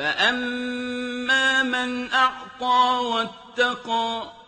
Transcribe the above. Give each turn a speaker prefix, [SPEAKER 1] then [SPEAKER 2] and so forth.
[SPEAKER 1] فَأَمَّا مَنْ أَعْطَىٰ وَاتَّقَىٰ